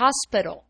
hospital.